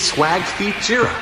Swag Feet Jira.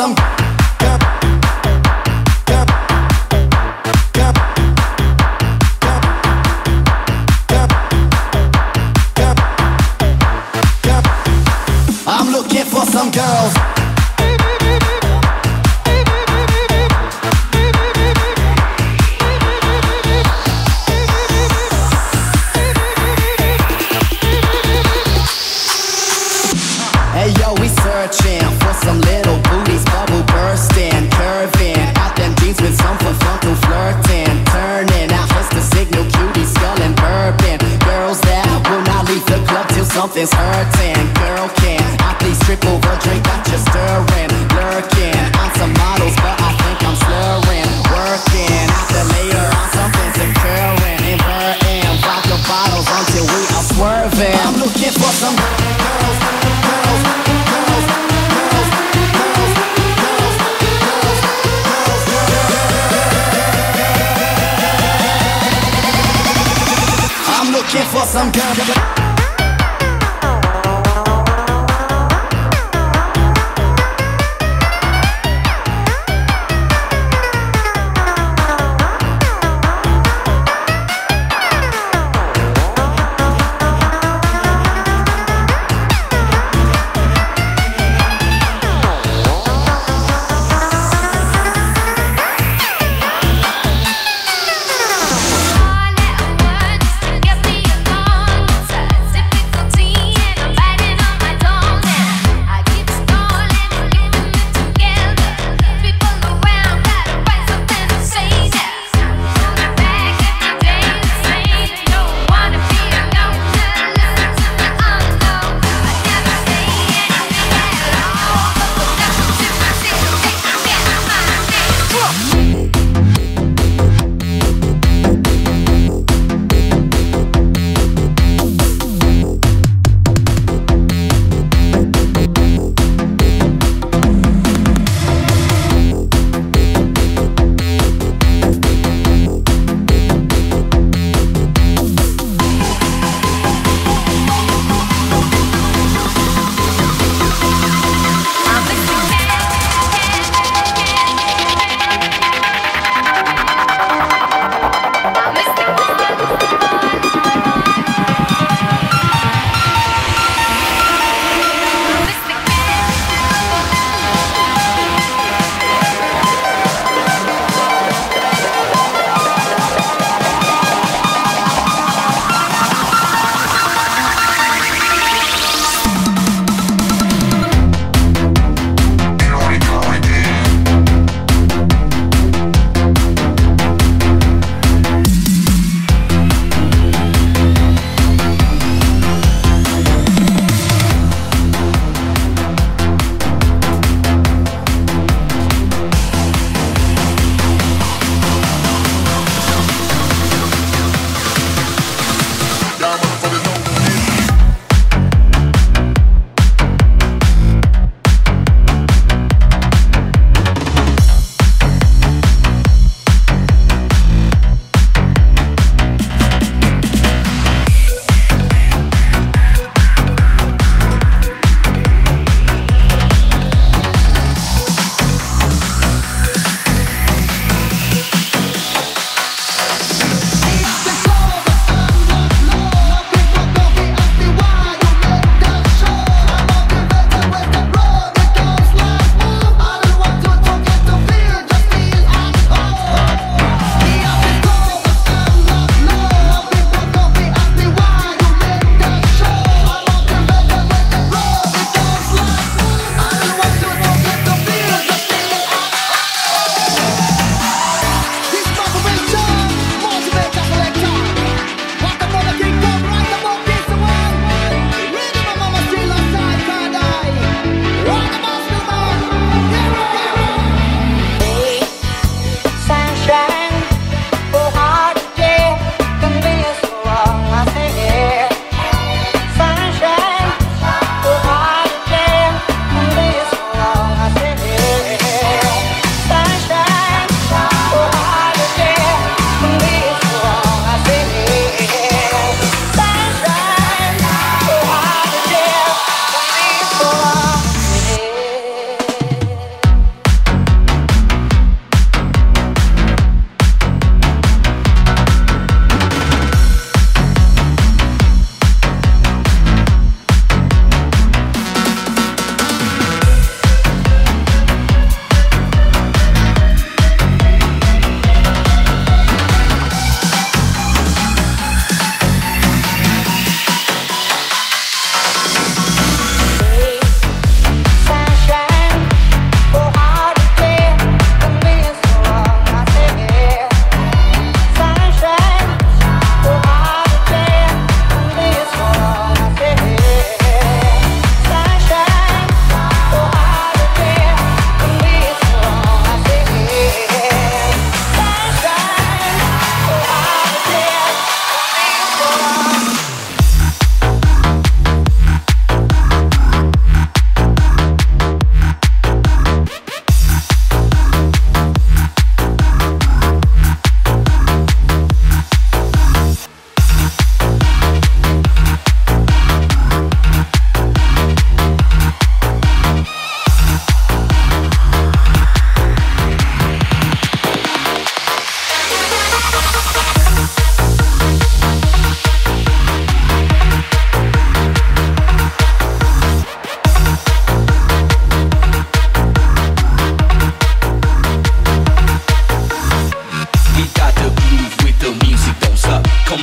awesome.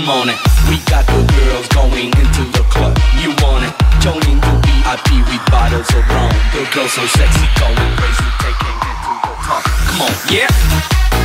On it. We got the girls going into the club. You want it? Joining the VIP with bottles of rum. The girls so sexy, going crazy, taking it to the top. Come on, yeah.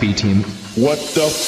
Team. What the